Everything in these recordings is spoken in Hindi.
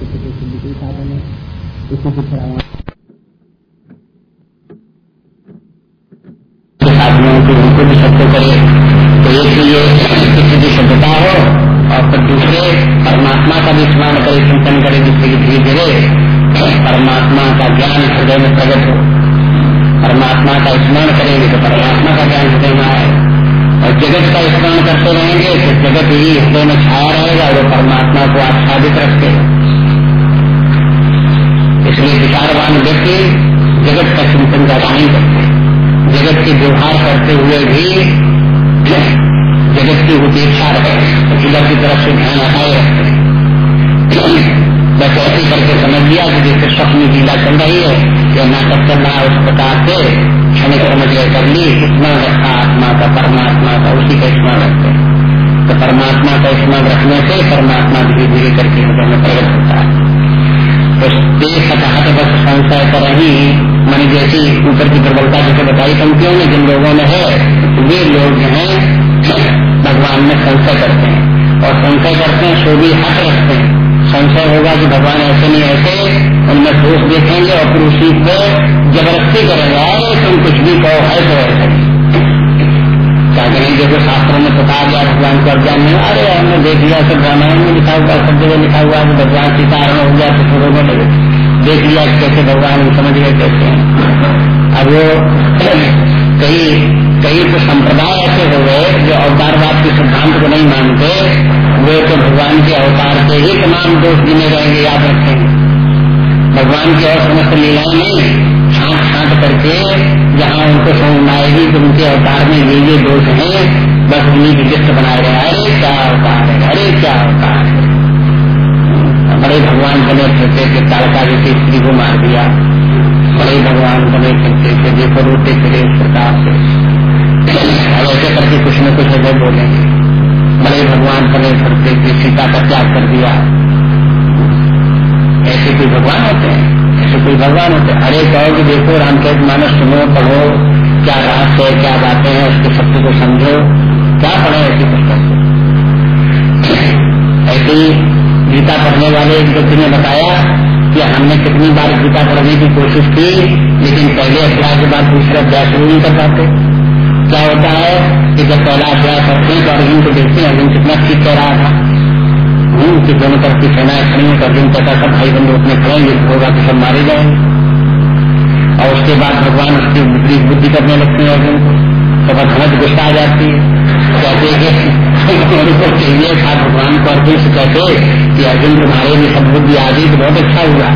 सबके पीछे सिद्धि के साधन है इसी की तरह उनको भी सत्य करे तो एक किसी हो। और फिर दूसरे, परमात्मा का भी स्मरण करे चिंतन करे जिससे कि धीरे धीरे परमात्मा का ज्ञान हृदय में हो परमात्मा का स्मरण करेंगे तो परमात्मा का ज्ञान हृदय में और जगत का स्मरण करते रहेंगे तो जगत ही हृदय में छाया रहेगा वो परमात्मा को आच्छादित रखते इसलिए विचारवान व्यक्ति जगत का चिंतन ज़्यादा नहीं करते। जगत के व्यवहार करते हुए भी जगत की उपेक्षा रहे। तो की तरफ़ से ध्यान हटाए रखते। बस ऐसे करके समझ लिया कि जैसे स्वप्न लीला चल रही है या नाटक चल रहा है उस प्रकार से क्षणिक समझ कर ली स्मरण रखा आत्मा का, परमात्मा का, उसी का स्मरण रखते तो परमात्मा का स्मरण रखने से परमात्मा धीरे धीरे करके हृदय में प्रकट होता है। तो हट बस संशय कर रही मैंने जैसी ऊपर की प्रबलता जैसे बताई पंक्तियों में जिन लोगों में है, वे लोग जो है, भगवान में संशय करते हैं। और संशय करते हैं सो भी हट रखते हैं। संशय होगा कि भगवान ऐसे नहीं, ऐसे उनमें दोष देखेंगे और फिर उसी को ज़बरदस्ती करेंगे। तुम कुछ भी कहो, है तो ऐसे। क्या करें देखो शास्त्रों में बता गया, भगवान को अज्ञान नहीं अरे, हमने देख लिया, सब रामायण में लिखा हुआ, सब जगह लिखा हुआ कि भगवान सीतारण हो गया तो फिर रोने देख लिया कैसे भगवान समझ गए, कैसे अब वो कई कई तो संप्रदाय ऐसे हो गए जो अवतारवाद के सिद्धांत को नहीं मानते, वे तो भगवान के अवतार के ही तमाम दोष गिने रहेंगे, याद रखेंगे। भगवान की और समस्त लीलाएँ नहीं छाट करके, जहाँ उनको समझ आएगी कि उनके अवतार में ये ये दोष है, बस उन्हीं की लिस्ट बनाए रहे अरे, क्या अवतार है? अरे, क्या अवतार है? बड़े भगवान बने फिरते थे तारका जैसी स्त्री को मार दिया। बड़े भगवान बने फिरते थे, देखो, रोते इस प्रकार से। ऐसे करके कुछ न कुछ अगर बोलेंगे। बड़े भगवान बने फिरते थे, सीता का त्याग कर दिया। ऐसे कोई भगवान होते हैं। ऐसे कोई भगवान होते अरे कहो कि देखो, रामचरित मानस, सुनो, पढ़ो, क्या रहस्य है, क्या बातें हैं, उसके सत्य को समझो, क्या पढ़े ऐसी पुस्तक ऐसे ही गीता पढ़ने वाले एक व्यक्ति ने बताया कि हमने कितनी बार गीता पढ़ने की कोशिश की, लेकिन पहले अध्याय के बाद दूसरा अध्याय शुरू नहीं कर पाते। क्या होता है कि जब पहला अध्याय करते हैं तो अर्जुन को देखते हैं अर्जुन कितना ठीक कह रहा था। कि दोनों तरफ़ की सेनाएँ खड़ी है अर्जुन कहता सब भाई बंधु अपने खड़े युद्ध होगा तो सब मारे जाएँगे और उसके बाद भगवान उसकी विपरीत बुद्धि करने लगते हैं अर्जुन को बस हमें गुस्सा आ जाती है। कहते उनको चाहिए था भगवान को अर्जुन से कहते कि अर्जुन, तुम्हारे में सब बुद्धि आ गई तो बहुत अच्छा हुआ।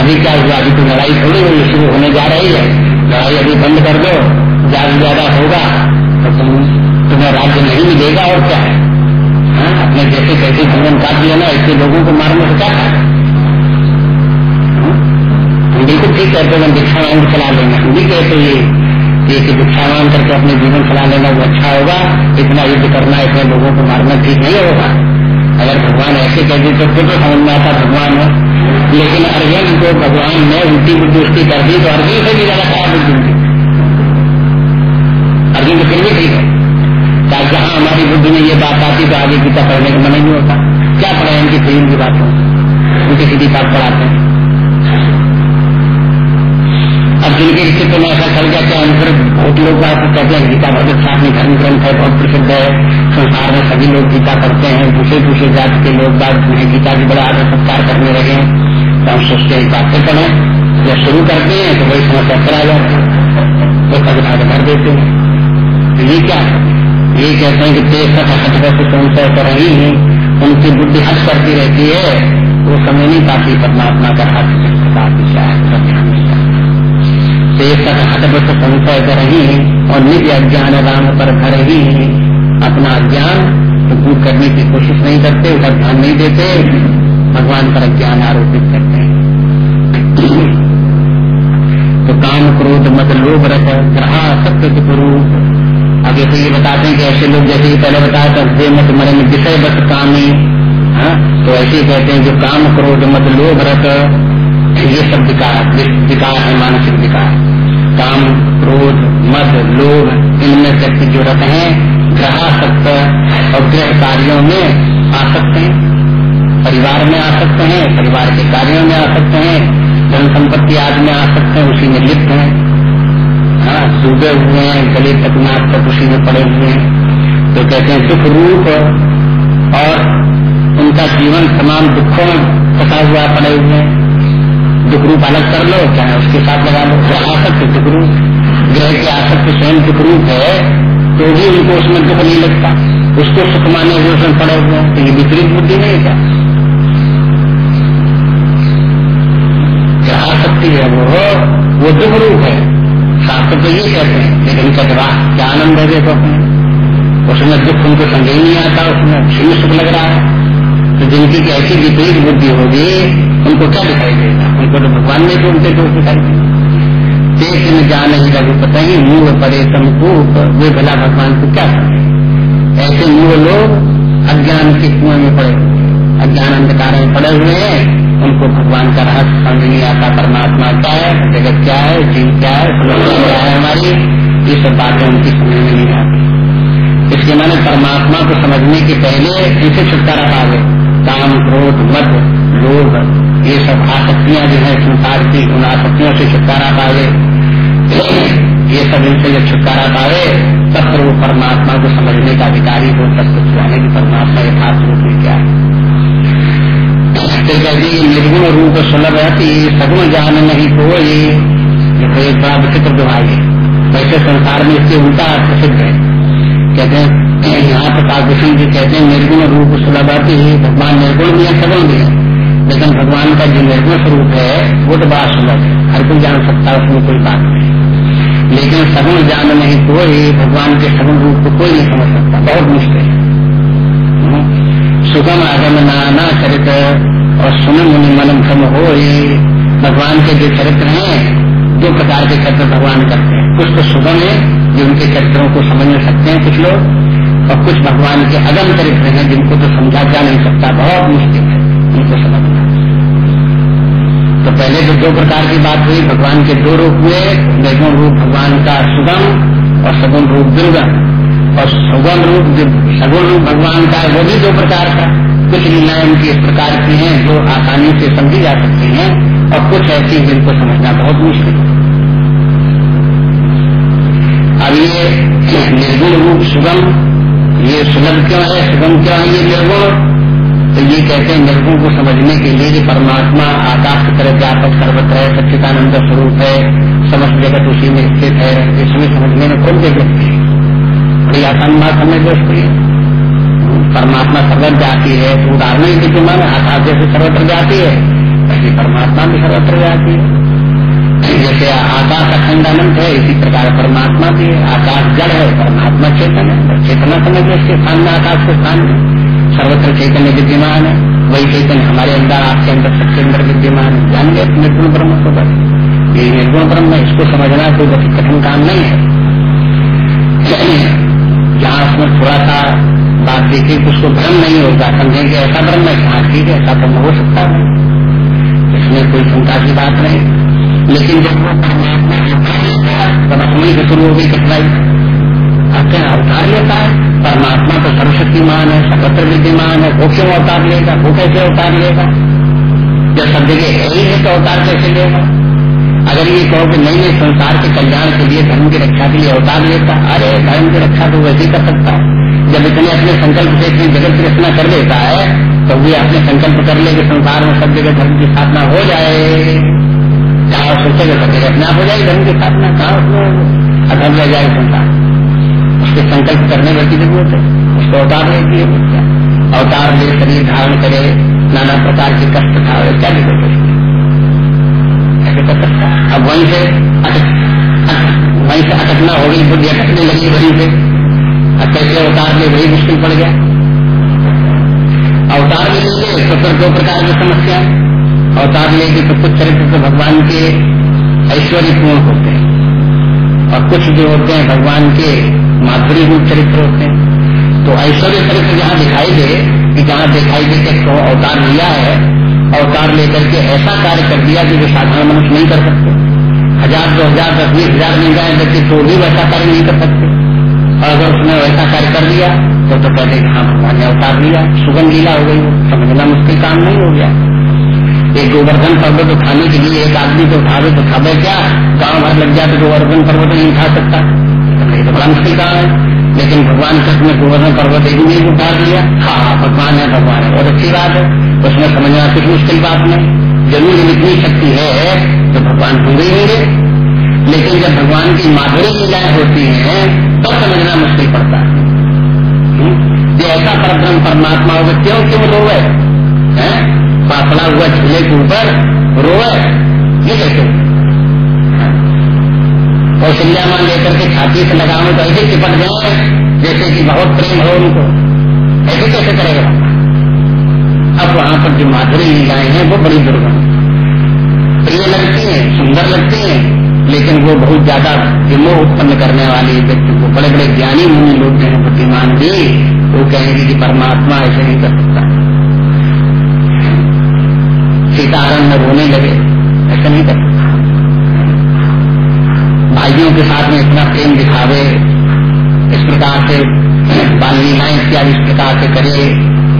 अभी क्या हुआ? अभी तो लड़ाई थोड़ी हुई, शुरू होने जा रही है। लड़ाई अभी बंद कर दो, ज़्यादा ज़्यादा होगा तो तुम, तुम्हें राज्य नहीं मिलेगा और क्या है? अपने जैसे कैसे जीवन काट लिया ना ऐसे लोगों को मारने से क्या हाँ, हम बिल्कुल ठीक कहते हैं भिक्षावान चला लेंगे। हम भी कहते ये कि भिक्षावान करके अपने जीवन चला लेना वो अच्छा होगा। इतना युद्ध करना इतने लोगों को मारना ठीक नहीं होगा। अगर भगवान ऐसे कह दी तो फिर तो समझ में आता भगवान है। लेकिन अर्जुन को भगवान ने उल्टी बुद्धि उसकी कर दी तो अर्जुन से भी ज़्यादा खराब बुद्धि अर्जुन तो फिर भी ठीक है। ताकि जहाँ हमारी बुद्धि में ये बात आती तो आगे गीता पढ़ने का मन नहीं होता? क्या पढ़े इनकी फ़िल्म की बात? उनकी सीधी बात पढ़ाते हैं। अब जिनके चित्र में ऐसा चल गया, क्या फिर बहुत लोग बात कहते हैं? गीता बहुत अच्छा अपने धर्म ग्रंथ है, बहुत प्रसिद्ध है। संसार में सभी लोग गीता पढ़ते हैं। दूसरे दूसरे जाति के लोग बात उन्हें गीता की बड़ा आदर सत्कार करने लगे हैं। तो हम सोचते हैं बातें पढ़े। जब शुरू करते हैं तो वही समस्या करा जाते हैं। तो कभी कर देते हैं। ये क्या ये कहते हैं कि देश का हट से संशय कर रही है, उनकी बुद्धि हट करती रहती है, वो समझ नहीं पाती, परमात्मा का हाथ प्रकार दिशा से संशय कर रही है, और निज अज्ञान राम पर भर ही है, अपना अज्ञान तो दूर करने की कोशिश नहीं करते, उधर ध्यान नहीं देते, भगवान पर अज्ञान आरोपित करते हैं। तो काम क्रोध मत लोभ रख ग्रहा सत्य स्वरूप अब जैसे ये बताते हैं कि ऐसे लोग जैसे कि पहले बताया था दे मत मरे में विषय बस कामी। हाँ तो ऐसे ही कहते हैं, जो काम क्रोध मत लोभ रत ये सब विकार विकार है, मानसिक विकार। काम, क्रोध, मद, लोभ, इनमें व्यक्ति जो रत हैं, ग्रहा ग्रहासक्त और गृह कार्यों में आ सकते हैं। परिवार में आ सकते हैं, परिवार के कार्यों में आ सकते हैं धन संपत्ति आदि में आ सकते हैं, उसी में लिप्त हैं हाँ। डूबे हुए हैं, गले तक नाक तक उसी में पड़े हुए हैं। तो कहते हैं, दुख रूप और उनका जीवन तमाम दुखों में फंसा हुआ पड़े हुए हैं। दुख रूप अलग कर लो, चाहे उसके साथ लगा लो। वो आसक्त दुख रूप, ग्रह के आसक्त स्वयं दुख रूप है तो भी उनको उसमें दुख नहीं लगता। उसको सुख माने हुए उसमें पड़े हुए हैं। तो ये विपरीत बुद्धि नहीं क्या? आसक्ति है वो वो दुख रूप है। शास्त्र तो ये कहते हैं, लेकिन कटवा क्या आनंद है देखो? उसमें दुख उनको समझ ही नहीं आता, उसमें उसी सुख लग रहा है। तो जिनकी ऐसी विपरीत बुद्धि होगी, उनको क्या दिखाई देगा? उनको तो भगवान ने उनके तो दिखाई देगा। देश में जा नहीं रघुपत ही मूल परे समकूप वे भला भगवान को क्या समझे? ऐसे मूल लोग अज्ञान के कुएँ में पड़े अज्ञान अंधकार में पड़े हुए हैं। उनको भगवान का रहस्य समझ नहीं आता, परमात्मा क्या है, जगत क्या है, जीव क्या है क्या है हमारी, ये सब बातें उनकी समझ में नहीं आती। इसके माने परमात्मा को समझने के पहले इसे छुटकारा पा गए काम क्रोध, मद, लोभ, ये सब आसक्तियाँ जो है, संसार की उन आसक्तियों से छुटकारा पावे। ये सब इनसे जब छुटकारा पावे, तब फिर वो परमात्मा को समझने का अधिकारी हो, तब कुछ जाने की परमात्मा रूप में क्या है। फिर कहती निर्गुण रूप सुलभ रहती सगुण जान नहीं को ये देखो एक बड़ा विचित्र विभाग है। वैसे संसार में इसके उल्टा प्रसिद्ध है। कहते हैं, यहाँ पर कालभूषण जी कहते हैं, निर्गुण रूप सुलभाती ही भगवान निर्गुण भी है, सगुण भी है। लेकिन भगवान का जो निर्गुण स्वरूप है, वो तो बड़ा सुलभ है। हर कोई जान सकता है, उसमें कोई बात नहीं। लेकिन सगुण जान नहीं कोई, भगवान के सगुण रूप को कोई नहीं समझ सकता। बहुत मुश्किल है। सुगम आगम नाना चरित्र और सुन मुनि मन भ्रम हो ये भगवान के जो चरित्र हैं, दो प्रकार के चरित्र भगवान करते हैं। कुछ तो सुगम है, जो उनके चरित्रों को समझ नहीं सकते हैं कुछ लोग, और कुछ भगवान के अगम चरित्र हैं, जिनको तो समझा जा नहीं सकता। बहुत मुश्किल है उनको समझना। तो पहले जो दो प्रकार की बात हुई, भगवान के दो रूप हुए निर्गुण रूप भगवान का सुगम और सगुण रूप दुर्गम। और सुगम रूप जो सगुण रूप भगवान का है, वो भी दो प्रकार का। कुछ लीलाएँ उनकी इस प्रकार की हैं जो आसानी से समझी जा सकती हैं और कुछ ऐसी जिनको समझना बहुत मुश्किल है। अब ये निर्गुण रूप सुगम, ये सुलभ क्यों है, सुगम क्यों है ये निर्गुण? तो ये कहते हैं निर्गुण को समझने के लिए परमात्मा आकाश की तरह व्यापक सर्वत्र है सच्चिदानंद स्वरूप है, समस्त जगत उसी में स्थित है। इसमें समझने में कौन जगत है? बड़ी आसान बात समझ लो उसको परमात्मा सर्वत्र जाती है तो उदाहरण ही विद्यमान आकाश जैसे सर्वत्र जाती है ऐसी परमात्मा भी सर्वत्र जाती है। जैसे आकाश अखंड अनंत है, इसी प्रकार परमात्मा भी है। आकाश जड़ है, परमात्मा चेतन है। चेतना समझ उसके स्थान में आकाश के स्थान में। सर्वत्र चैतन्य विद्यमान है। वही चैतन्य हमारे अंदर, आपके अंदर सबके अंदर विद्यमान है। जान गए निर्गुण ब्रह्म को बस। ये निर्गुण ब्रह्म इसको समझना कोई बहुत कठिन काम नहीं है। जहाँ उसमें थोड़ा सा बात देखी तो उसको भ्रम नहीं होगा समझेंगे ऐसा भ्रम है हाँ ठीक है, ऐसा भ्रम हो सकता है। इसमें कोई चिंता की बात नहीं। लेकिन जब वो परमात्मा से शुरू हो गई कठिनाई आते अवतार लेता है? परमात्मा तो सर्वशक्तिमान है, सर्वत्र विद्यमान है, वो क्यों अवतार लेगा, वो कैसे अवतार लेगा? जब सब जगह है ही है तो अवतार कैसे लेगा? अगर ये कहो कि नहीं नहीं संसार के कल्याण के लिए धर्म की रक्षा के लिए अवतार लेता, अरे धर्म की रक्षा तो वैसे कर सकता है। जब इतने अपने संकल्प से इतनी जगत की रचना कर लेता है तो वे अपने संकल्प कर ले कि संसार में सब जगह धर्म की स्थापना हो जाए। कहा सोचेगा अपने आप हो जाएगी धर्म की स्थापना, कहा अधर्म रह जाएगा संसार उसके संकल्प करने की ज़रूरत है। उसको अवतार नहीं है। अवतार ले शरीर धारण करे, नाना प्रकार के कष्ट था क्या ज़रूरत ऐसे कर सकता अब वहीं से वहीं से अटकना हो गई बुद्धि अटकने लगी वहीं से। अब कैसे अवतार ले वही मुश्किल पड़ गया। अवतार भी ले तो फिर दो प्रकार की समस्या अवतार लेके तो कुछ चरित्र तो भगवान के ऐश्वर्य पूर्ण होते हैं। और कुछ जो होते हैं, भगवान के माधुरी रूप चरित्र होते हैं। तो ऐश्वर्य चरित्र जहाँ दिखाई दे, कि जहाँ दिखाई दे कि तो अवतार लिया है, अवतार लेकर के ऐसा कार्य कर दिया कि जो साधारण मनुष्य नहीं कर सकते। हज़ार दो हज़ार, दस बीस हज़ार मिल जाए बच्चे तो भी वैसा कार्य नहीं कर सकते। और अगर उसने वैसा कार्य कर दिया तो तो कहते हाँ भगवान ने उतार लिया सुगम लीला हो गई, समझना मुश्किल काम नहीं हो गया। एक गोवर्धन पर्वत उठाने के लिए एक आदमी को उठावे तो उठावे क्या? गाँव भर लग जाए तो गोवर्धन पर्वत नहीं उठा सकता। तो बड़ा मुश्किल काम है। लेकिन भगवान कृष्ण ने गोवर्धन पर्वत एक नहीं उठा दिया हाँ हाँ भगवान है भगवान है। बहुत अच्छी बात है। उसमें समझना कुछ मुश्किल बात नहीं। जब इतनी शक्ति है तो भगवान होंगे ही होंगे लेकिन जब भगवान की माधुरी लीलाएँ होती हैं, तब तो समझना मुश्किल पड़ता है। हम्म? ये ऐसा परब्रह्म परमात्मा होगा, क्यों? क्यों रोवे है? पापड़ा हुआ झूले के ऊपर रोवे ये कैसे कौशल्या मान लेकर के छाती से लगाओ तो ऐसे चिपट जाए, जैसे कि बहुत प्रेम हो उनको। ऐसे कैसे करेगा? अब वहाँ पर जो माधुरी लीलाएँ हैं, वो बड़ी दुर्गम प्रिय लगती हैं, सुंदर लगती हैं लेकिन वो बहुत ज़्यादा विमोह उत्पन्न करने वाली व्यक्ति को बड़े बड़े ज्ञानी मुनि लोग जो बुद्धिमान भी, वो कहेंगे कि परमात्मा ऐसे नहीं कर सकता। सीतारण रोने लगे, ऐसा नहीं कर सकता। भाइयों के साथ में इतना प्रेम दिखावे, इस प्रकार से, बाल लीलाएँ इत्यादि इस प्रकार से करे,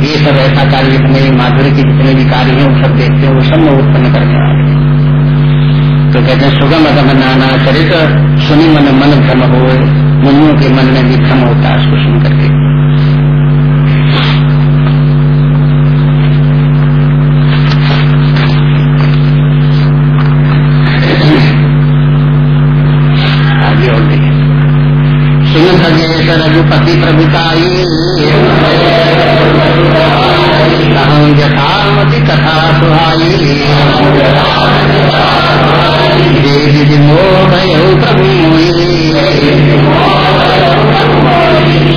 ये सब ऐसा कार्य जितने माधुर्य के जितने भी कार्य हैं, वो सब देखते हैं, वो सब उत्पन्न करने वाले तो कहते हैं, सुगम अगम नाना चरित, सुनी मन मन भ्रम हो मुनियों के मन में भी भ्रम होता है उसको सुन करके। सुन सजेश रघुपति प्रभुताई। कहूँ कथा सुहाई। देवी मोह प्रभु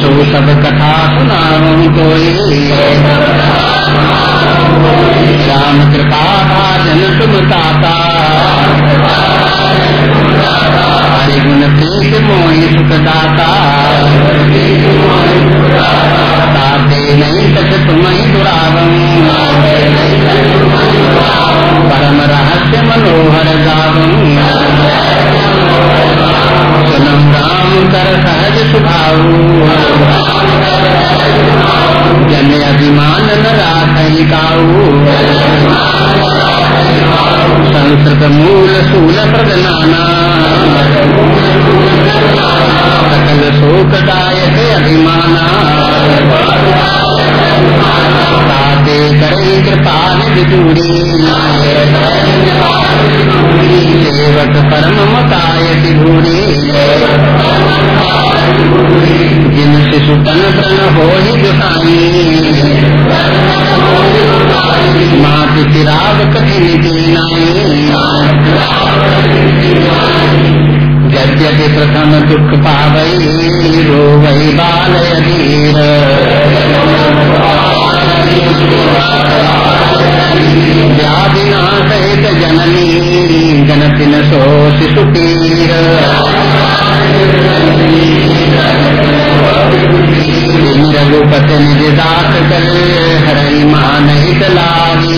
सो सब कथा सुनाऊ कोई राम कृपा भाजन तुम गुण प्रीत मोहि सुखदाता ताते नहीं सच तुम ही परम रहस्य मनोहर गावम सुनम राम कर सहज सुभाऊ जन अभिमान न संस्कृत मूल शूल प्रदनाना सकल शोकदायक अभिमाना साते करे कृपा सेवक परम मतायति भूरी जिन शिशु तन तन हो ही जुटाई मात चिराग कठिन यद्यपि प्रथम दुख पावई रो वही बाल अधीर व्याधिना सहित जननी जनतिन सो शिशु पीर रघुपति निज दास कर हरई मान हित लागी।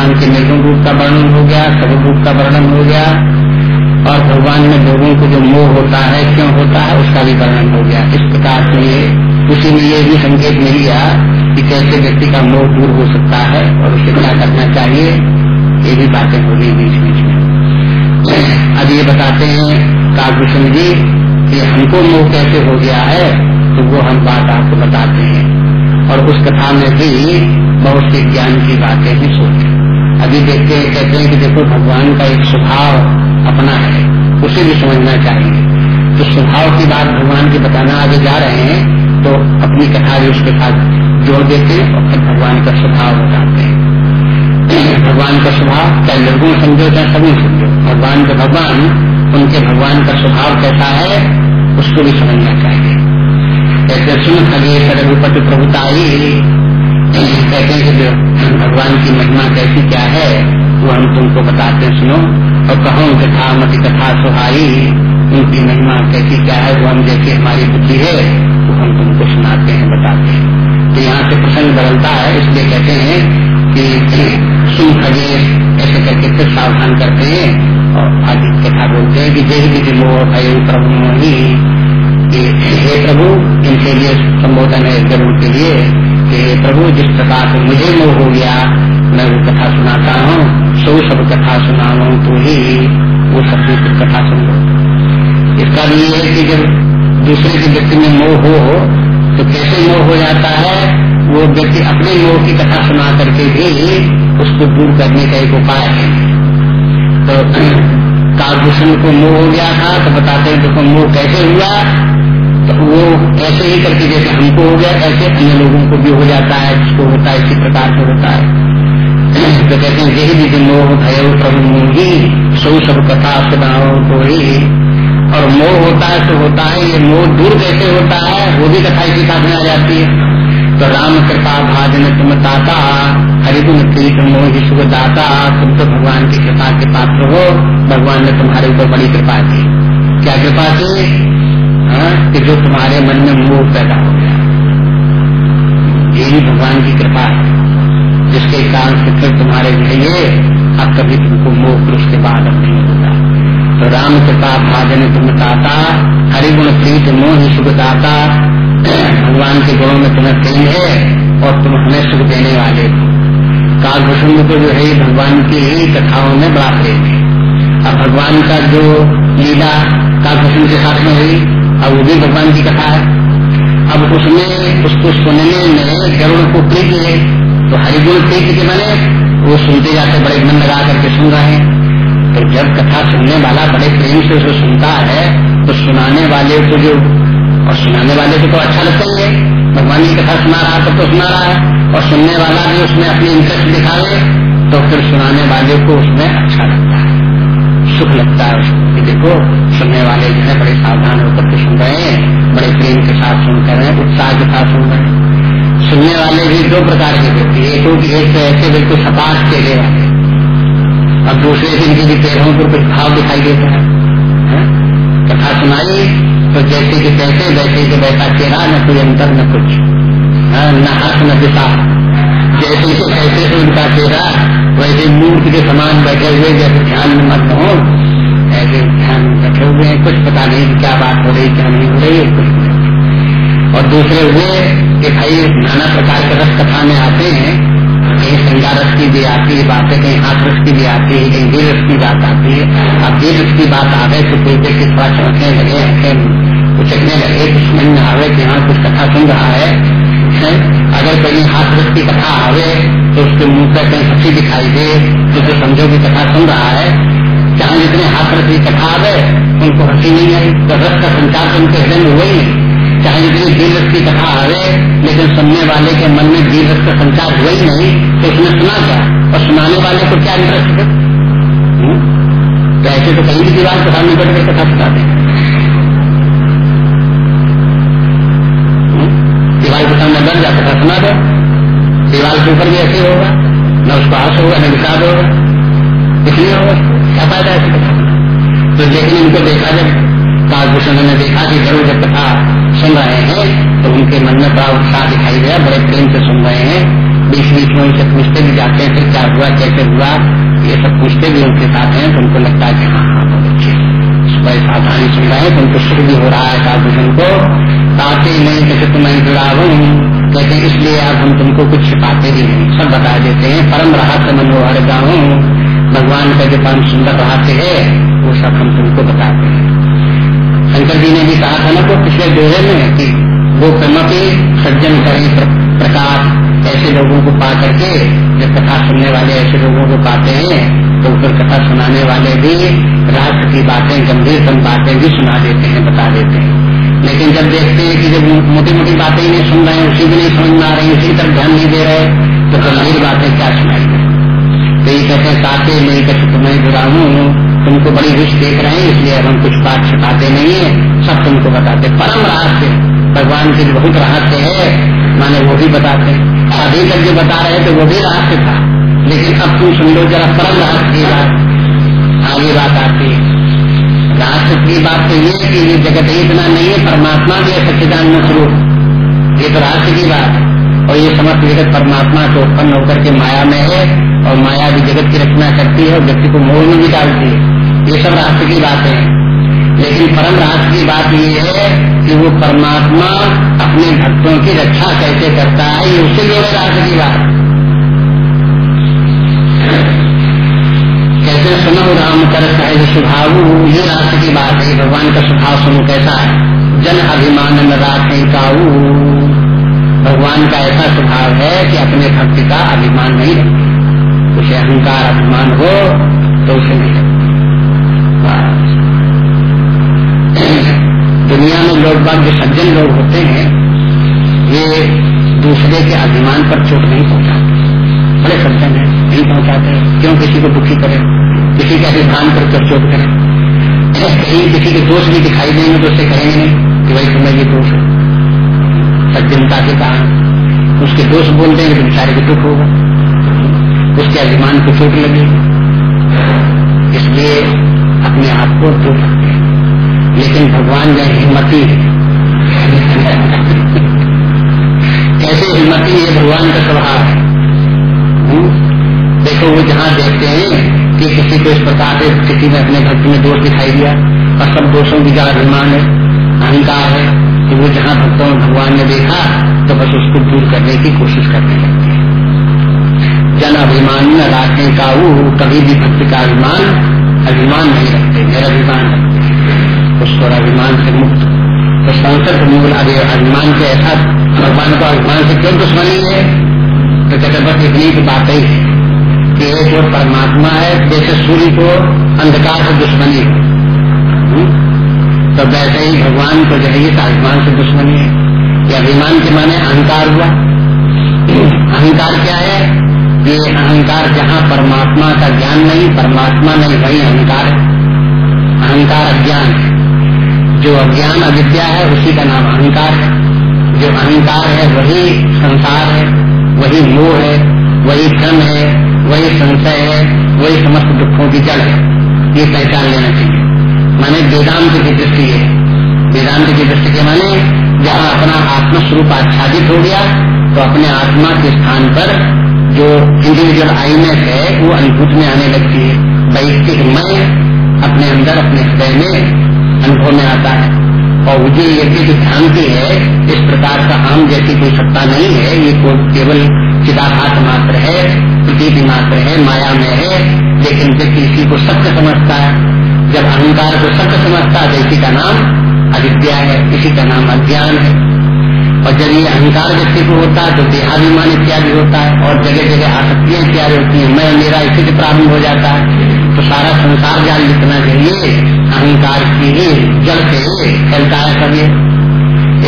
भगवान के निर्गुण रूप का वर्णन हो गया सब रूप का वर्णन हो गया। और भगवान में लोगों को जो मोह होता है, क्यों होता है, उसका भी वर्णन हो गया। इस प्रकार से ये, उसी में ये भी संकेत मिल गया कि कैसे व्यक्ति का मोह दूर हो सकता है और उसे क्या करना चाहिए, ये भी बातें हो गई बीच बीच में। अब ये बताते हैं कालभूषण जी, कि हमको मोह कैसे हो गया है तो वो हम बात आपको बताते हैं। और उस कथा में भी बहुत सी ज्ञान की बातें ही। सोचे अभी देखते हैं, कहते हैं कि देखो भगवान का एक स्वभाव अपना है, उसे भी समझना चाहिए। तो स्वभाव की बात भगवान की बताना आगे जा रहे हैं तो अपनी कथा भी उसके साथ जोड़ देते हैं और फिर भगवान का स्वभाव बताते हैं। भगवान का स्वभाव चाहे निर्गुण समझो चाहे सभी समझो? भगवान के भगवान, उनके भगवान का स्वभाव कैसा है, उसको भी समझना चाहिए। कहते सुन खगे रघुपति प्रभुताई कहते हैं कि भगवान की महिमा कैसी क्या है वो हम तुमको बताते हैं सुनो और कहो कथा मत कथा सुहाई उनकी महिमा कैसी क्या है वो हम जैसी हमारी बुद्धि है वो हम तुमको सुनाते हैं बताते हैं तो यहाँ से प्रसंग बदलता है इसलिए कहते हैं कि सुन खगे ऐसे करके फिर सावधान करते हैं और आदि कथा बोलते हैं कि जय विधि मोह भय प्रभु मोही हे प्रभु इनके लिए संबोधन है ज़रूर के लिए कि प्रभु, जिस प्रकार से मुझे मोह हो गया, मैं वो कथा सुनाता हूँ, सो सब कथा सुना सुनाऊ तो ही वो सब दूसरी कथा सुन। लो इसका भी ये है कि जब दूसरे के व्यक्ति में मोह हो तो कैसे मोह हो जाता है? वो व्यक्ति अपने मोह की कथा सुना करके भी उसको दूर करने का एक उपाय है। तो कालभूषण को मोह हो गया था तो बताते हैं देखो, मोह कैसे हुआ? तो वो ऐसे ही करके जैसे हमको हो गया, ऐसे अन्य लोगों को भी हो जाता है, जिसको होता है इसी प्रकार से होता है। तो कहते हैं, यही भी मोह, भय प्रभु सो सब कथा सुनाओ को ही और मोह होता है तो होता है, ये मोह दूर कैसे होता है, वो भी कथा इसी साथ में आ जाती है। तो राम कृपा भाजन तुम दाता, हरिगुण प्रीत मोह सुख दाता तुम तो भगवान की कृपा के पात्र हो, भगवान ने तुम्हारे ऊपर बड़ी कृपा की। क्या कृपा की? कि जो तुम्हारे मन में मोह पैदा हो गया। यही भगवान की कृपा है, जिसके कारण से फिर तुम्हारे लिए अब कभी तुमको मोह पुरुष के बाद अब नहीं होगा तो राम कृपा भाजन तुम दाता, हरिगुण प्रीत, मोह सुख दाता, भगवान के गुणों में तुम्हें प्रेम है और तुम हमें सुख देने वाले हो। कालभूषण को जो है, भगवान की ही कथाओं में बड़ा प्रेम है। अब भगवान का जो लीला कालभूषण के साथ में हुई अब वो भी भगवान की कथा है। अब उसमें उसको सुनने में गरुड़ को प्रीति है तो हरिगुण प्रीति के बने वो सुनते जाते बड़े मन लगा करके सुन रहे हैं। तो जब कथा सुनने वाला बड़े प्रेम से उसे सुनता है तो सुनाने वाले को जो और सुनाने वाले को तो अच्छा लगता ही है। भगवान की कथा सुना रहा तो, तो सुना रहा है और सुनने वाला भी उसमें अपनी इंटरेस्ट दिखावे तो फिर सुनाने वाले को उसमें अच्छा लगता है। सुख लगता है उसको देखो सुनने वाले जो है बड़े सावधान होकर के सुन रहे हैं बड़े प्रेम के साथ सुन कर रहे हैं उत्साह के साथ सुन रहे हैं। सुनने वाले भी दो प्रकार के व्यक्ति एक एक तो ऐसे बिल्कुल सपाट चेहरे वाले। अब दूसरे दिन की भी पैरों पर कुछ भाव दिखाई देता है, कथा सुनाई तो जैसे कि कैसे वैसे कि वैसा चेहरा न कोई अंतर न कुछ। न हाथ न दिशा। जैसे कि कैसे उनका चेहरा वैसे मूर्ख के समान बैठे हुए जैसे ध्यान में मत हो, ऐसे ध्यान में बैठे हुए हैं, कुछ पता नहीं क्या बात हो रही, क्या नहीं हो रही है कुछ नहीं और दूसरे हुए कि भाई नाना प्रकार के रस कथा में आते हैं, कहीं संज्ञा रस की भी आती है बातें, कहीं हाथ रस की भी आती है, कहीं वीर रस की बात आती है। अब वीर रस की बात आ गए तो कोई व्यक्ति थोड़ा चौंकने लगे उचकने लगे तो समझ में आवे कि यहाँ कुछ कथा सुन रहा है। अगर कहीं हाथ रस की कथा आवे तो उसके मुँह पर कहीं हँसी दिखाई दे तो जो समझो की कथा सुन रहा है, जहाँ जितने हाथ रस की कथा आवे, उनको हँसी नहीं आई। तो रस का संचार तो उनके हृदय में हुआ ही नहीं। चाहे जितनी वीर रस की कथा आवे, लेकिन सुनने वाले के मन में वीर रस का संचार हुआ ही नहीं तो उसने सुना क्या? और सुनाने वाले को क्या इंटरेस्ट है? हम्म? तो ऐसे तो कहीं भी दीवार के सामने बैठ कथा सुनाते हैं हम्म? दीवार के सामने जा दो दीवार के ऊपर भी ऐसे होगा, न उसको आस होगा, न विषाद होगा। इसलिए होगा क्या फ़ायदा ऐसी तो लेकिन इनको देखा जब कालभूषण ने देखा कि ज़रूर जब कथा सुन रहे हैं तो उनके मन में बड़ा उत्साह दिखाई दिया बड़े प्रेम से सुन रहे हैं। बीच बीच में उनसे पूछते भी जाते हैं, फिर क्या हुआ, कैसे हुआ? ये सब पूछते भी उनके साथ हैं तो उनको लगता है कि हाँ हाँ बहुत अच्छे सावधानी सुन रहे हैं तो उनको सुख भी हो रहा है कालभूषण को। ताते नहीं कैसे तुम्हें जुड़ा हूँ, कहते इसलिए अब हम तुमको कुछ छिपाते भी नहीं सब बता देते हैं, परम रहस्य मनोहर गाँव भगवान का जो परम सुंदर रहस्य है, वो सब हम तुमको बताते हैं। शंकर जी ने भी कहा था ना तो पिछले दोहे में कि वो के सज्जन करें प्रकाश, ऐसे लोगों को पा करके, जब कथा सुनने वाले ऐसे लोगों को पाते हैं तो फिर कथा सुनाने वाले भी राष्ट्र की बातें गंभीर बातें भी सुना देते हैं, बता देते हैं। लेकिन जब देखते हैं कि जब मोटी मोटी बातें नहीं सुन रहे हैं, उसी भी नहीं समझ में आ रही उसी तरफ़ ध्यान नहीं दे रहे तो गंभीर बातें क्या सुनाई तो ये कहते साथे नहीं कहते तुम्हें जुड़ा हूँ, तुमको बड़ी रुचि देख रहे हैं, इसलिए हम कुछ बात छिपाते नहीं है, सब तुमको बताते परम रहस्य, भगवान के बहुत रहस्य है, माने वो भी बताते अभी तक जो बता रहे थे वो भी रहस्य था। लेकिन अब तुम सुन लो, जरा परम रहस्य की बात, आगे बात आती है। रहस्य की बात तो ये है कि ये जगत ही इतना नहीं है, परमात्मा भी है सच्चिदान स्वरूप ये तो रहस्य की बात है। और ये समस्त जगत परमात्मा से उत्पन्न होकर के माया में है, और माया भी जगत की रचना करती है, और व्यक्ति को मोह में भी डालती है। ये सब राष्ट्र की बातें हैं। लेकिन परम राष्ट्र की बात ये है कि वो परमात्मा अपने भक्तों की रक्षा कैसे करता है, ये उससे जोड़े राष्ट्र की बात कैसे सुनो राम कर सहज स्वभाव ये राष्ट्र की बात है, भगवान का स्वभाव सुनो कैसा है? जन अभिमान राखे काऊ। भगवान का ऐसा स्वभाव है कि अपने भक्ति का अभिमान नहीं रखते। उसे अहंकार अभिमान हो तो उसे नहीं रखते। दुनिया में लोग बाग जो सज्जन लोग होते हैं, ये दूसरे के अभिमान पर चोट नहीं पहुंचाते। बड़े सज्जन है, नहीं पहुंचाते, क्यों किसी को दुखी करें? किसी के अभिमान पर कर। चोट करें कहीं किसी के दोष भी दिखाई देंगे तो उससे कहेंगे नहीं, कि भाई तुम्हें ये दोष है। सज्जनता के कारण। उसके दोष बोल देंगे तो बेचारे को दुख होगा। उसके अभिमान को चोट लगी इसलिए अपने आप को दुख लेकिन भगवान जो हिम्मती कैसे हिम्मती ये भगवान का स्वभाव है। हम्म? देखो वो जहाँ देखते हैं कि किसी को इस प्रकार से किसी ने अपने भक्ति में दोष दिखाई दिया, और सब दोषों की जहाँ अभिमान है, अहंकार है, कि वो जहाँ भक्तों में भगवान ने देखा तो बस उसको दूर करने की कोशिश करने लगते हैं। जन अभिमान न राखे काऊ, कभी भी भक्ति का अभिमान अभिमान नहीं रखते, मेरा अभिमान रखते उसको अभिमान से मुक्त। तो संसद मूल अभिमान से ऐसा, भगवान को अभिमान से क्यों दुश्मनी है? तो कहते बस इतनी की बात ही है। एक और परमात्मा है जैसे सूर्य को अंधकार से दुश्मनी है। हम्म? तो वैसे ही भगवान को जो है अभिमान से दुश्मनी है। ये अभिमान के माने अहंकार हुआ। अहंकार क्या है? ये अहंकार जहाँ परमात्मा का ज्ञान नहीं, परमात्मा नहीं, वही अहंकार है। अहंकार अज्ञान है। जो अज्ञान अविद्या है, उसी का नाम अहंकार है। जो अहंकार है, वही संसार है, वही मोह है, वही भ्रम है वही संशय है, वही समस्त दुखों की जड़ है। ये पहचान लेना चाहिए। माने वेदांत की दृष्टि है। वेदांत की दृष्टि के माने जहाँ अपना आत्म स्वरूप आच्छादित हो गया तो अपने आत्मा के स्थान पर जो इंडिविजुअल आईनेस है, वो अनुभूत में आने लगती है। वैयक्तिक मैं अपने अंदर, अपने हृदय में, अनुभव में आता है। और मुझे यदि जो भ्रांति है, इस प्रकार का आम जैसी कोई सत्ता नहीं है, ये केवल चिदाभात मात्र है प्रतीति मात्र है माया में है, लेकिन व्यक्ति इसी को सत्य समझता है। जब अहंकार को सत्य समझता है तो इसी का नाम अविद्या है, इसी का नाम अज्ञान है। और जब ये अहंकार व्यक्ति को होता है तो देहाभिमान इत्यादि होता है, और जगह जगह आसक्तियाँ इत्यादि होती है मैं मेरा इसी से प्रारंभ हो जाता है। तो सारा संसार जाल जितना चाहिए, अहंकार की ही जड़ से फैलता है सभी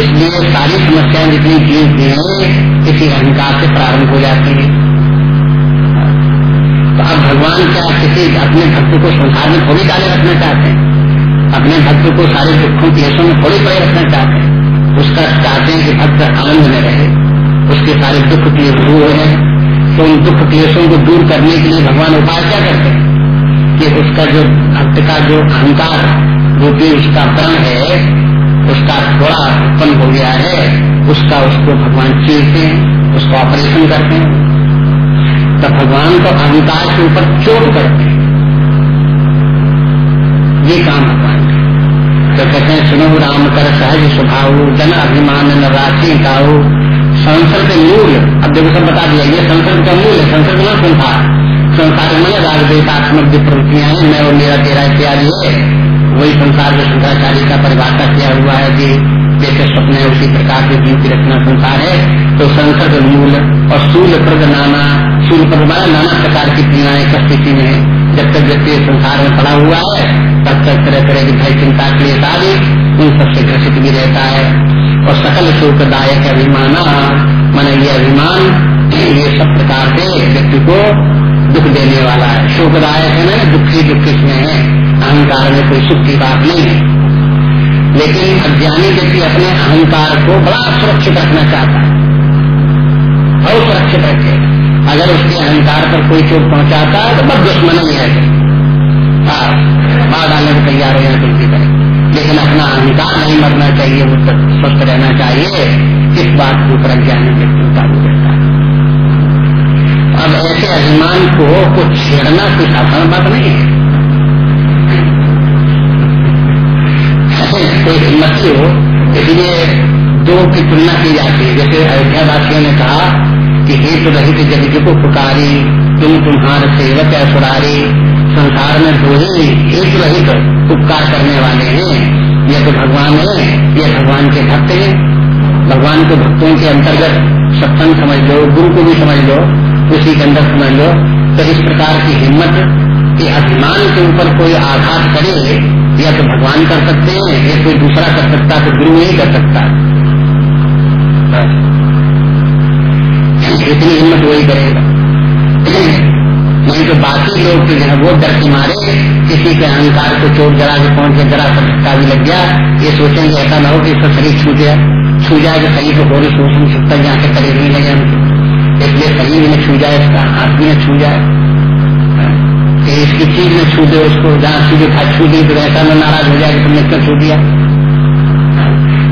इसलिए सारी समस्याएँ जितनी चीज़ हैं इसी अहंकार से प्रारंभ हो जाती है। तो अब भगवान क्या किसी अपने भक्त को संसार में थोड़ी डाले रखना चाहते हैं? अपने भक्त को सारे दुखों, क्लेशों में थोड़ी पड़े रखना चाहते हैं? उसका चाहते हैं कि भक्त आनंद में रहे। उसके सारे दुख क्लेश दूर है तो उन दुख क्लेशों को दूर करने के लिए भगवान उपाय क्या करते हैं? कि उसका जो भक्त का जो अहंकार जो कि उसका प्रण है उसका थोड़ा उत्पन्न हो गया है, उसका उसको भगवान चीरते हैं, उसको ऑपरेशन करते हैं। तो भगवान को अहंकार के ऊपर चोट करते हैं। ये काम भगवान तो कहते हैं, सुनो राम कर सहज स्वभाव, जन अभिमान न राशि काऊ संसद मूल, अब देखो सब बता दिया, ये संसद का मूल है संसद ना संसार। संसार में राग देतात्मक जो प्रवृत्तियाँ हैं, मैं और मेरा तेरा इत्यादि है। वही संसार में शंकराचार्य का परिभाषा किया हुआ है कि जैसे स्वप्न है, उसी प्रकार के जीव की रचना संसार है। तो संसद मूल और सूल प्रद नाना सूल प्रद नाना प्रकार की क्रियाएँ स्थिति में जब तक व्यक्ति संसार में पड़ा हुआ है, तब तक तरह तरह की भय चिंता के लिए सारी उन सबसे ग्रसित भी रहता है। और सकल शोकदायक अभिमान, मन ये अभिमान, ये सब प्रकार के व्यक्ति को दुख देने वाला है। शोकदायक है ना, दुखी दुख किसमें है। अहंकार में कोई सुख की बात नहीं है। लेकिन अज्ञानी व्यक्ति अपने अहंकार को बड़ा सुरक्षित रखना चाहता है। बहुत सुरक्षित रखे। अगर उसके अहंकार पर कोई चोट पहुंचाता है तो बस दुश्मन ही है। हाँ, मार डालने को तैयार हो जाए की तरह। लेकिन अपना अहंकार नहीं मरना चाहिए वो स्वस्थ रहना चाहिए। इस बात के ऊपर अज्ञानी व्यक्ति उतारू रहता है। अब ऐसे अभिमान को कुछ छेड़ना कोई साधारण बात नहीं है। कोई हिम्मत हो इसलिए दो की तुलना की जाती है। जैसे अयोध्या वासियों ने कहा कि हेतु रहित जग को पुकारी, तुम तुम्हारे सेवक है सुरारी संसार में दो ही हेतु रहित उपकार करने वाले हैं। ये तो भगवान है, ये भगवान के भक्त हैं। भगवान के भक्तों के अंतर्गत सत्संग समझ लो, गुरु को भी समझ लो, उसी के अंदर समझ लो। तो इस प्रकार की हिम्मत, कि अभिमान के ऊपर कोई आघात करे या तो भगवान कर सकते हैं, या कोई दूसरा कर सकता है तो गुरु नहीं कर सकता। इतनी हिम्मत वही करेगा। नहीं तो बाकी लोग जो है वो डर के मारे, किसी के अहंकार को चोट जरा के पहुँच के जरा सा भी लग गया, ये सोचेंगे ऐसा ना हो कि इसका शरीर छू गया। छू जाए तो शरीर को गोरी सोच नहीं सकता जहाँ से करीब नहीं लगे इसलिए शरीर में छू जाए, इसका हाथ में छू जाए। कि इसकी चीज़ में छू दे उसको जहाँ सीधे था छू दी तो ऐसा में नाराज़ हो जाए तुमने क्यों छू दिया।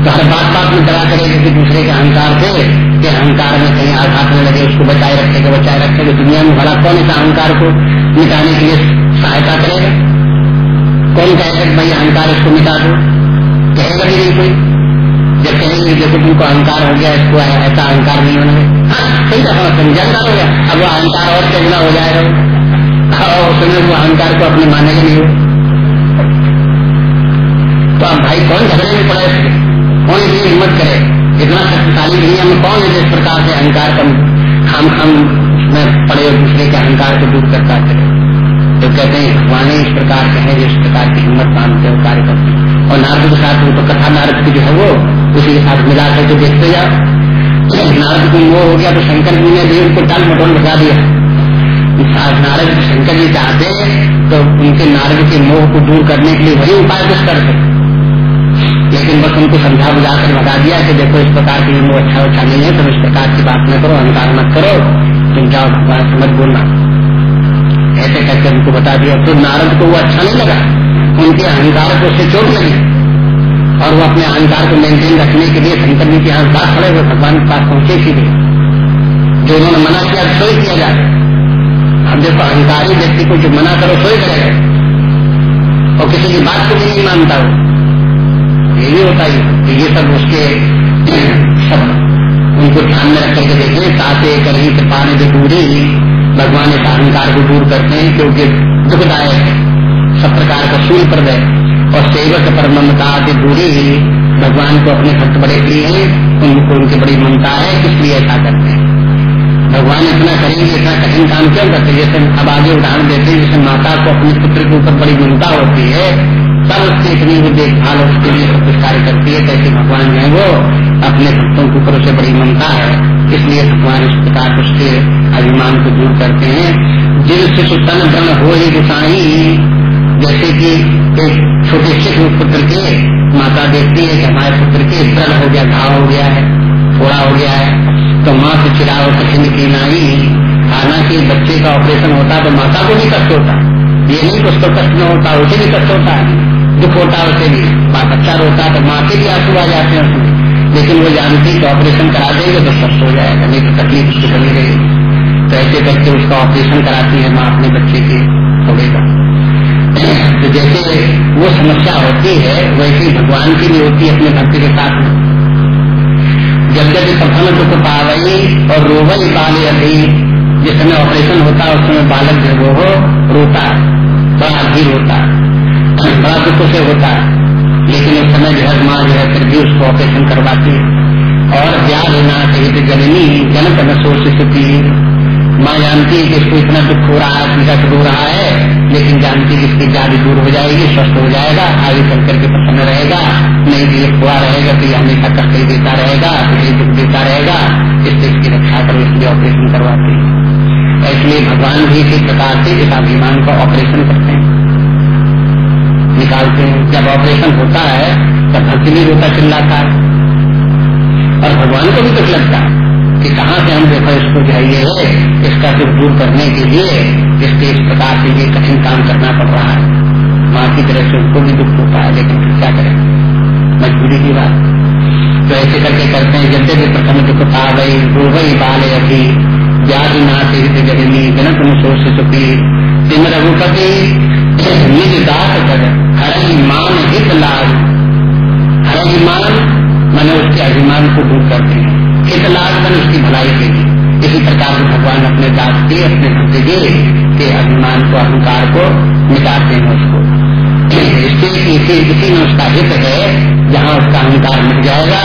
तो हर बात बात में डरा करेगी कि दूसरे के अहंकार से, कि अहंकार में कहीं आघात में लगे, उसको बचाए रखेगा बचाए रखेगा दुनिया में भला कौन इस अहंकार को मिटाने के लिए सहायता करेगा? कौन कहेगा कि भाई अहंकार इसको मिटा दो? कहेगा भी नहीं कोई। जब कहेंगे, देखो तुमको अहंकार हो गया, इसको ऐसा अहंकार नहीं होना हाँ। सही दफ़ा समझा हो गया। अब वो अहंकार और चलना हो जाएगा और उसमें वो अहंकार को अपने मानेगा नहीं। तो अब भाई कौन झगड़े में पड़े? कौन इतनी हिम्मत करे? इतना शक्तिशाली दुनिया में कौन है जिस प्रकार से अहंकार कम खाम खाम में पड़े और दूसरे के अहंकार को दूर करता चले तो कहते हैं, भगवान इस प्रकार के हैं जिस प्रकार की हिम्मत मानते हो कार्य करते और नारद के साथ उनको कथा नारद की जो है वो, उसी के साथ मिला करके देखते जाओ। नारद को मोह हो गया तो शंकर जी ने भी उनको टाल मटोल बता दिया। नारद शंकर जी चाहते तो उनके नारद के मोह को दूर करने के लिए वही उपाय कुछ करते लेकिन बस उनको समझा बुझा कर बता दिया कि देखो इस प्रकार की मोह अच्छा अच्छा नहीं है, तुम इस प्रकार की बात न करो अहंकार मत करो, तुम जाओ भगवान से मत बोलना। ऐसे करके उनको बता दिया। तो नारद को वो अच्छा नहीं लगा। उनके अहंकार को उससे चोट लगी। और वो अपने अहंकार को मेंटेन रखने के लिए शंकर जी के यहाँ खड़े हुए, भगवान के पास पहुँचे सीधे। जो उन्होंने मना किया तो किया जाए। अब देखो अहंकारी व्यक्ति को जो मना करो सोई करेगा और किसी की बात को भी नहीं मानता हो ये भी होता ही तो ये सब उसके, सब उनको ध्यान में रख करके देखें साथे कहीं कृपा ने दूरी भगवान इस अहंकार को दूर करते हैं, क्योंकि दुखदायक है। सब प्रकार का सूर्य पर है और सेवक पर ममता की दूरी ही। भगवान को अपने भक्त बड़े प्रिय है, उनको उनकी बड़ी ममता है, इसलिए ऐसा करते हैं। भगवान इतना करेंगे, इतना कठिन काम क्यों करते जैसे अब आगे उदाहरण देते हैं, जैसे माता को अपने पुत्र के ऊपर बड़ी ममता होती है तब उसकी इतनी वो देखभाल, उसके लिए सब कुछ कार्य करती है, कैसे भगवान जो वो अपने भक्तों के ऊपर उसे बड़ी ममता है। इसलिए भगवान इस प्रकार उसके अभिमान को दूर करते हैं। जिन जिनसे सुतन ब्रह्म हो ही गुसाई जैसे कि एक छोटे से पुत्र के माता देखती है कि हमारे पुत्र के व्रण हो गया, घाव हो गया है, थोड़ा हो गया है तो माँ से चिराव कठिन की नाई हालाँकि बच्चे का ऑपरेशन होता है तो माता को भी कष्ट होता। है ये नहीं उसको कष्ट न होता, उसे भी कष्ट होता है। दुख होता है उसे भी। माँ बच्चा रोता है तो माँ के भी आँसू आ जाते हैं उसमें। लेकिन वो जानती कि ऑपरेशन करा देंगे तो स्वस्थ हो जाएगा, नहीं तो तकलीफ़ उसको बनी रहेगी। तो ऐसे करके उसका ऑपरेशन कराती है माँ अपने बच्चे के थोड़े का तो जैसे वो समस्या होती है, वैसे भगवान की भी होती है अपने भक्ति के साथ में। जब जब प्रथम दुख पावई और रोवई बाले अभी जिस समय ऑपरेशन होता है उस समय बालक जो वो हो, रोता है। बड़ा भी रोता है। बड़ा दुख से होता है। लेकिन उस समय जो है, माँ जो है, फिर भी उसको ऑपरेशन करवाती है। और ब्याज होना चाहिए जननी जनक न सोच माँ जानती है कि इसको इतना दुख हो रहा है पीछा रो रहा है, लेकिन जानती है कि इसकी जारी दूर हो जाएगी, स्वस्थ हो जाएगा, आगे चल करके प्रसन्न रहेगा नहीं तो ये खुआ रहेगा तो ये हमेशा कष्ट ही देता रहेगा तो दुख देता रहेगा, इससे इसकी रक्षा करो, इसलिए ऑपरेशन करवाते हैं। इसलिए भगवान भी इसी प्रकार से इस अभिमान का ऑपरेशन करते हैं। निकालते हैं। जब ऑपरेशन होता है, तब भक्ति भी रोता चिल्लाता है। और भगवान को भी दुख लगता है। कि कहाँ से हम देखो इसको जो है ये इसका दुख दूर करने के लिए इसके इस प्रकार से ये कठिन काम करना पड़ रहा है। माँ की तरह से उनको भी दुख होता है, लेकिन क्या करें? मजबूरी की बात। तो ऐसे करके करते हैं, जब भी प्रथम दुख पा गई रो गई बाल अभी व्याधि नाथ जगनी जनक सोच चुकी। सिम रघुपति निज दात कर हर मान हित लाभ हर मान, मैंने उसके अभिमान को दूर करते हैं हित लाभ मन उसकी भलाई के लिए इसी प्रकार से भगवान अपने दास के अपने भक्ति के के अभिमान को, अहंकार को मिटाते हैं उसको। इसी में उसका हित है, जहाँ उसका अहंकार मिट जाएगा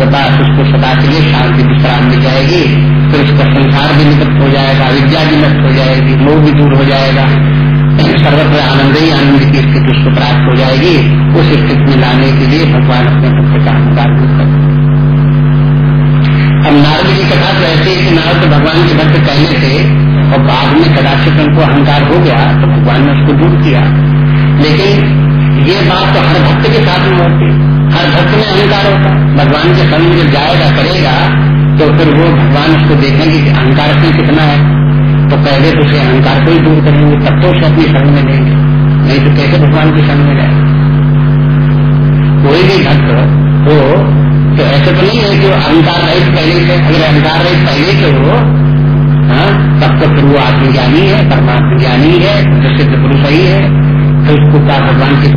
तो बस उसको सदा के लिए शांति विश्राम मिल जाएगी। फिर उसका संसार भी निकट हो जाएगा, विद्या भी नष्ट हो जाएगी, मोह भी दूर हो जाएगा। सर्वत्र आनंद ही आनंद की स्थिति उसको प्राप्त हो जाएगी। उस स्थिति में लाने के लिए भगवान अपने भक्त का अहंकार दूर कर अब नारद की कथा तो ऐसे कि नारद भगवान के भक्त कहने थे, और बाद में कदाचित उनको अहंकार हो गया तो भगवान ने उसको दूर किया। लेकिन ये बात तो हर भक्त के साथ में होती हर भक्त में अहंकार होता भगवान के संग जब जाएगा, करेगा तो फिर वो भगवान उसको देखेंगे कि अहंकार में कितना है। तो पहले तो उसे अहंकार को ही दूर करेंगे, तब तो उसे अपनी संग में लेंगे नहीं तो कैसे भगवान के संग में जाए कोई भी भक्त हो तो ऐसे तो नहीं है कि अहंकार रहित पहले से अगर अहंकार रहित पहले से हो हाँ, तब तो फिर वो आत्मज्ञानी है परमात्म ज्ञानी है सिद्ध पुरुष ही है तो उसको क्या भगवान के